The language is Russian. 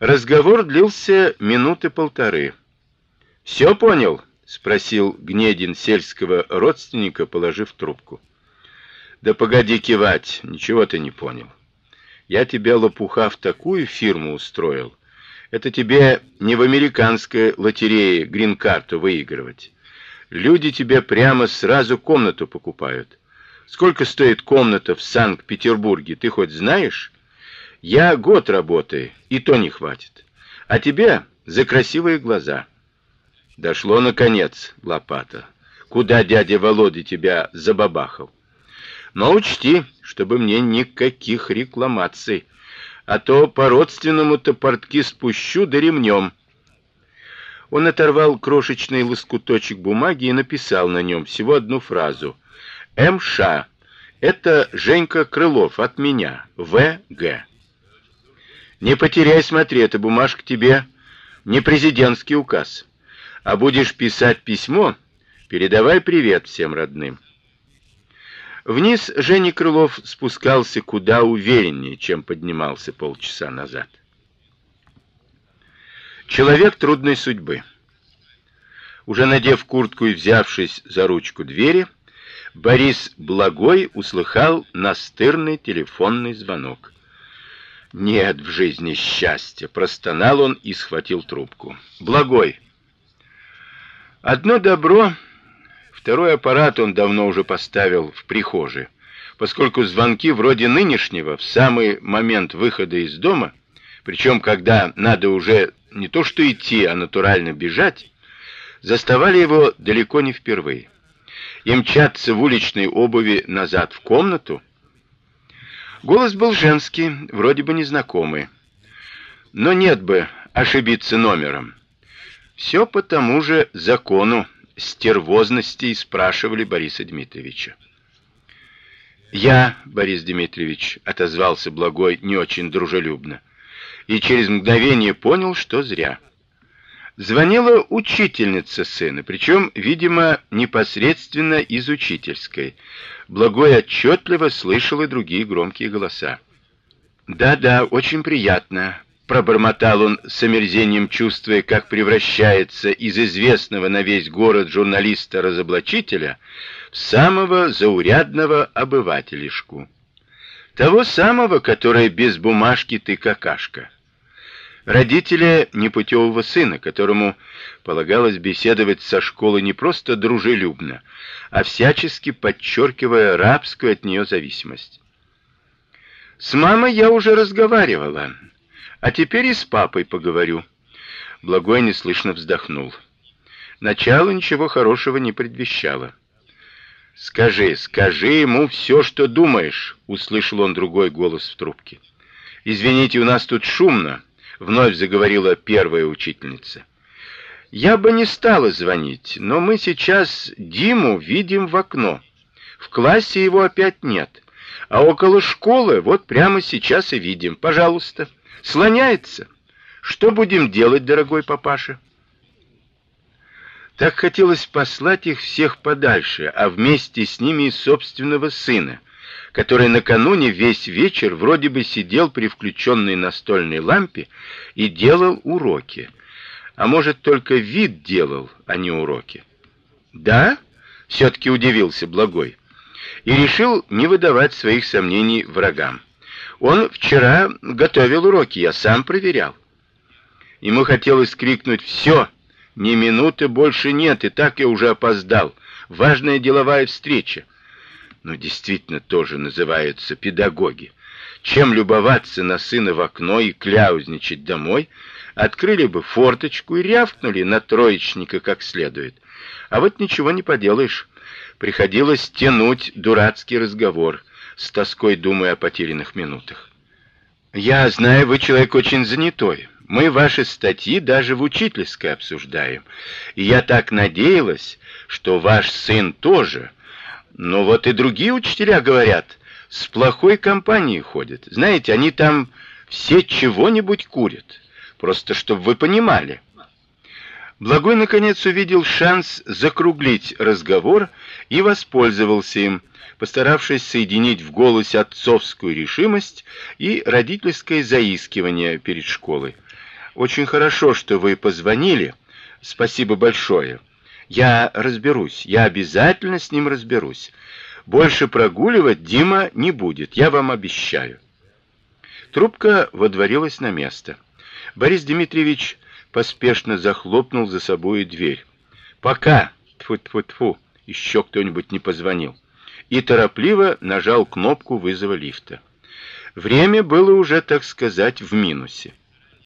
Разговор длился минуты полторы. «Все понял?» — спросил Гнедин сельского родственника, положив трубку. «Да погоди кивать, ничего ты не понял. Я тебя, лопуха, в такую фирму устроил. Это тебе не в американской лотерее грин-карту выигрывать. Люди тебе прямо сразу комнату покупают. Сколько стоит комната в Санкт-Петербурге, ты хоть знаешь? Я год работаю, и то не хватит. А тебе за красивые глаза. Дошло наконец, лопата. Куда дядя Володя тебя забабахал? Но учти, чтобы мне никаких рекламаций, а то по-родственному-то портки спущу да ремнем. Он оторвал крошечный лоскуточек бумаги и написал на нем всего одну фразу. МШ. Это Женька Крылов от меня. ВГ. Не потеряй, смотри, эта бумажка тебе не президентский указ. А будешь писать письмо, передавай привет всем родным. Вниз Женя Крылов спускался куда увереннее, чем поднимался полчаса назад. Человек трудной судьбы. Уже надев куртку и взявшись за ручку двери, Борис Благой услыхал настырный телефонный звонок. Нет в жизни счастья, простонал он и схватил трубку. Благой. Одно добро, второй аппарат он давно уже поставил в прихожей, поскольку звонки вроде нынешнего в самый момент выхода из дома, причем когда надо уже не то что идти, а натурально бежать, заставали его далеко не впервые. И мчаться в уличной обуви назад в комнату. Голос был женский, вроде бы незнакомый. Но нет бы ошибиться номером. Все по тому же закону стервозности спрашивали Бориса Дмитриевича. Я, Борис Дмитриевич, отозвался благой не очень дружелюбно и через мгновение понял, что зря. Звонила учительница сына, причем, видимо, непосредственно из учительской. Благой отчетливо слышал и другие громкие голоса. Да-да, очень приятно, пробормотал он с омерзением, чувствуя, как превращается из известного на весь город журналиста-разоблачителя в самого заурядного обывателишку. Того самого, который без бумажки ты какашка. Родители непутевого сына, которому полагалось беседовать со школой не просто дружелюбно, а всячески подчеркивая рабскую от нее зависимость. С мамой я уже разговаривала, а теперь и с папой поговорю. Благой неслышно вздохнул. Начало ничего хорошего не предвещало. Скажи, скажи ему все, что думаешь, услышал он другой голос в трубке. Извините, у нас тут шумно вновь заговорила первая учительница. Я бы не стала звонить, но мы сейчас Диму видим в окно. В классе его опять нет, а около школы вот прямо сейчас и видим. Пожалуйста, слоняется. Что будем делать, дорогой папаша? Так хотелось послать их всех подальше, а вместе с ними и собственного сына который накануне весь вечер вроде бы сидел при включенной настольной лампе и делал уроки. А может, только вид делал, а не уроки. Да? все таки удивился Благой и решил не выдавать своих сомнений врагам. Он вчера готовил уроки, я сам проверял. Ему хотелось крикнуть: "Все, ни минуты больше нет, и так я уже опоздал. Важная деловая встреча" но действительно тоже называются педагоги. Чем любоваться на сына в окно и кляузничать домой, открыли бы форточку и рявкнули на троечника как следует. А вот ничего не поделаешь. Приходилось тянуть дурацкий разговор, с тоской думая о потерянных минутах. Я знаю, вы человек очень занятой. Мы ваши статьи даже в учительской обсуждаем. И я так надеялась, что ваш сын тоже но вот и другие учителя говорят, с плохой компанией ходят. Знаете, они там все чего-нибудь курят. Просто чтобы вы понимали. Благой наконец увидел шанс закруглить разговор и воспользовался им, постаравшись соединить в голосе отцовскую решимость и родительское заискивание перед школой. Очень хорошо, что вы позвонили. Спасибо большое. Я разберусь. Я обязательно с ним разберусь. Больше прогуливать Дима не будет, я вам обещаю. Трубка водворилась на место. Борис Дмитриевич поспешно захлопнул за собой дверь. Пока. Тфу-тфу-тфу. Еще кто-нибудь не позвонил. И торопливо нажал кнопку вызова лифта. Время было уже, так сказать, в минусе.